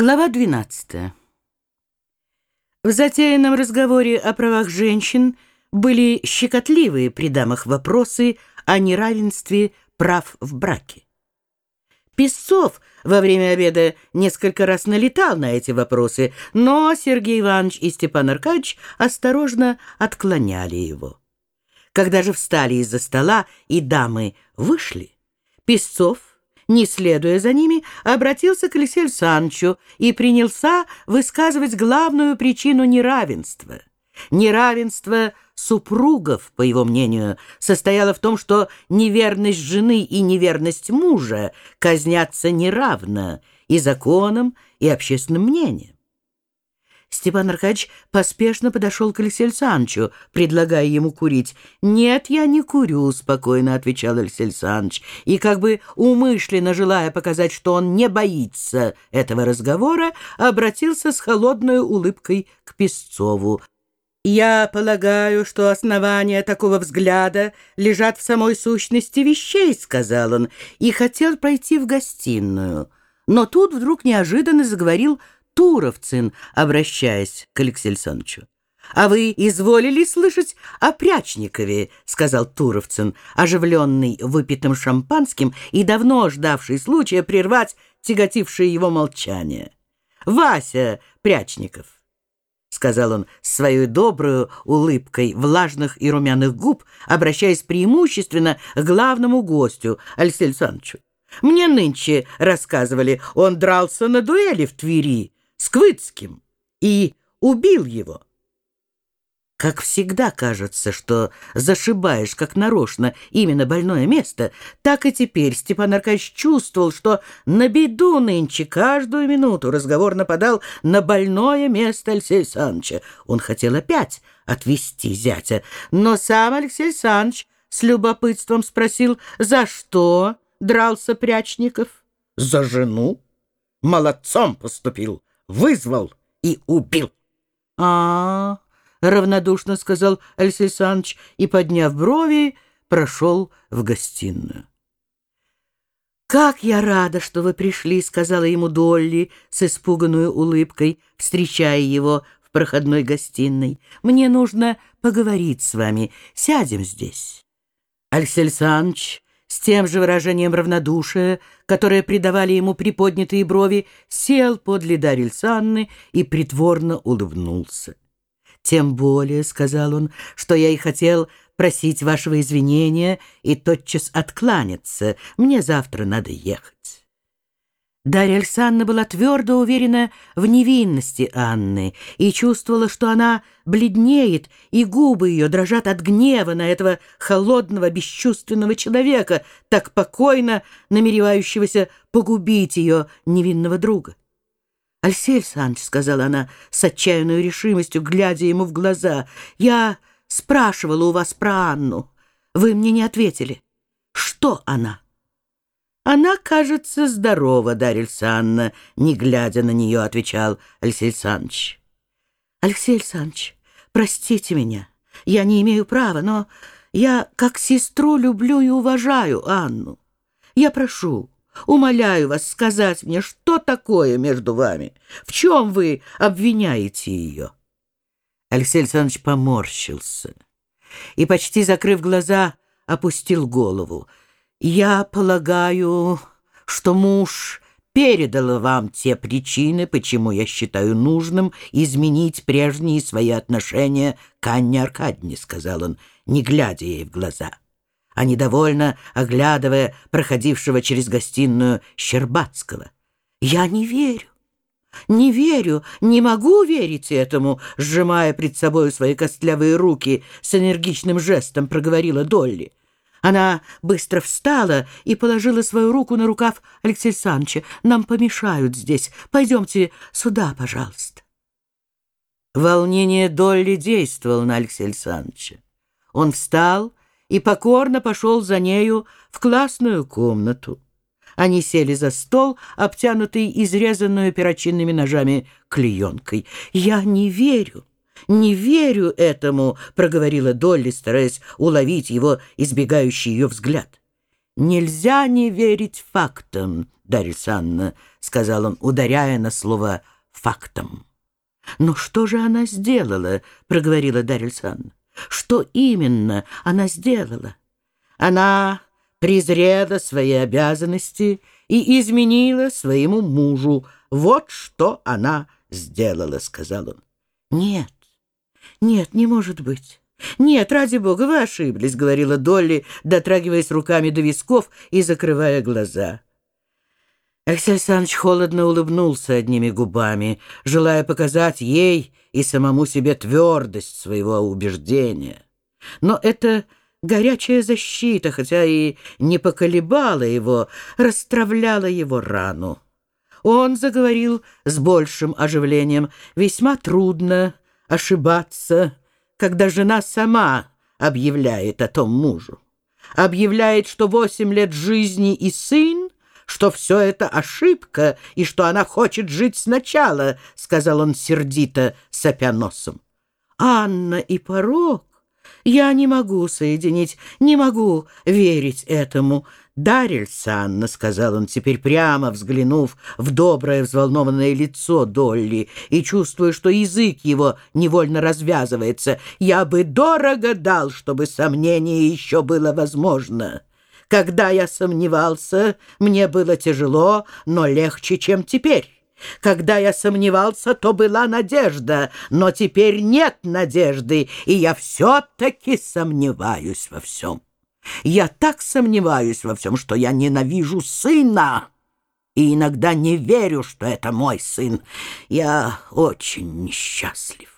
Глава 12. В затеянном разговоре о правах женщин были щекотливые при дамах вопросы о неравенстве прав в браке. Песцов во время обеда несколько раз налетал на эти вопросы, но Сергей Иванович и Степан Аркадьевич осторожно отклоняли его. Когда же встали из-за стола и дамы вышли, Песцов не следуя за ними, обратился к Алексею Санчу и принялся высказывать главную причину неравенства. Неравенство супругов, по его мнению, состояло в том, что неверность жены и неверность мужа казнятся неравно и законом, и общественным мнением. Степан Аркадьевич поспешно подошел к Алексею Александровичу, предлагая ему курить. «Нет, я не курю», — спокойно отвечал Алексей Александрович, и, как бы умышленно желая показать, что он не боится этого разговора, обратился с холодной улыбкой к Песцову. «Я полагаю, что основания такого взгляда лежат в самой сущности вещей», — сказал он, и хотел пройти в гостиную. Но тут вдруг неожиданно заговорил Туровцин, обращаясь к Алексею Александровичу. «А вы изволили слышать о Прячникове?» — сказал Туровцин, оживленный выпитым шампанским и давно ждавший случая прервать тяготившее его молчание. «Вася Прячников!» — сказал он с своей доброй улыбкой влажных и румяных губ, обращаясь преимущественно к главному гостю, Алексею Александровичу. «Мне нынче рассказывали, он дрался на дуэли в Твери» с Квыцким и убил его. Как всегда кажется, что зашибаешь как нарочно именно больное место, так и теперь Степан Аркадьевич чувствовал, что на беду нынче каждую минуту разговор нападал на больное место Алексея Александровича. Он хотел опять отвести зятя, но сам Алексей Александрович с любопытством спросил, за что дрался Прячников? За жену. Молодцом поступил вызвал и убил. А, -а, -а равнодушно сказал Алексей Александрович и, подняв брови, прошел в гостиную. «Как я рада, что вы пришли», — сказала ему Долли с испуганной улыбкой, встречая его в проходной гостиной. «Мне нужно поговорить с вами. Сядем здесь». Алексей Александрович с тем же выражением равнодушия, которое придавали ему приподнятые брови, сел подле Дарьи Санны и притворно улыбнулся. «Тем более», — сказал он, — «что я и хотел просить вашего извинения и тотчас откланяться. Мне завтра надо ехать». Дарья Александровна была твердо уверена в невинности Анны и чувствовала, что она бледнеет, и губы ее дрожат от гнева на этого холодного, бесчувственного человека, так покойно намеревающегося погубить ее невинного друга. «Алексей Александрович», — сказала она с отчаянной решимостью, глядя ему в глаза, — «я спрашивала у вас про Анну. Вы мне не ответили. Что она?» «Она, кажется, здорова, Дарья Александровна», — не глядя на нее, отвечал Алексей Александрович. «Алексей Александрович, простите меня, я не имею права, но я как сестру люблю и уважаю Анну. Я прошу, умоляю вас сказать мне, что такое между вами, в чем вы обвиняете ее». Алексей Александрович поморщился и, почти закрыв глаза, опустил голову. Я полагаю, что муж передал вам те причины, почему я считаю нужным изменить прежние свои отношения к Анне Аркадьевне, сказал он, не глядя ей в глаза, а недовольно оглядывая проходившего через гостиную Щербацкого. Я не верю. «Не верю, не могу верить этому», — сжимая пред собой свои костлявые руки, с энергичным жестом проговорила Долли. Она быстро встала и положила свою руку на рукав Алексея Александровича. «Нам помешают здесь. Пойдемте сюда, пожалуйста». Волнение Долли действовало на Алексея Александровича. Он встал и покорно пошел за нею в классную комнату. Они сели за стол, обтянутый изрезанную перочинными ножами клеенкой. «Я не верю», «Не верю этому», — проговорила Долли, стараясь уловить его избегающий ее взгляд. «Нельзя не верить фактам, Дарья Санна», — сказал он, ударяя на слово «фактам». «Но что же она сделала?» — проговорила Дарья Санна. «Что именно она сделала?» «Она презрела свои обязанности и изменила своему мужу. Вот что она сделала», — сказал он. «Нет, нет, не может быть». «Нет, ради бога, вы ошиблись», — говорила Долли, дотрагиваясь руками до висков и закрывая глаза. Алексей Александрович холодно улыбнулся одними губами, желая показать ей и самому себе твердость своего убеждения. Но эта горячая защита, хотя и не поколебала его, расстравляла его рану. Он заговорил с большим оживлением. «Весьма трудно ошибаться» когда жена сама объявляет о том мужу. Объявляет, что восемь лет жизни и сын, что все это ошибка и что она хочет жить сначала, — сказал он сердито, сопя носом. Анна и порог я не могу соединить, не могу верить этому. «Дарья Санна», — сказал он теперь прямо, взглянув в доброе взволнованное лицо Долли и чувствуя, что язык его невольно развязывается, «я бы дорого дал, чтобы сомнение еще было возможно». Когда я сомневался, мне было тяжело, но легче, чем теперь. Когда я сомневался, то была надежда, но теперь нет надежды, и я все-таки сомневаюсь во всем. Я так сомневаюсь во всем, что я ненавижу сына, и иногда не верю, что это мой сын. Я очень несчастлив.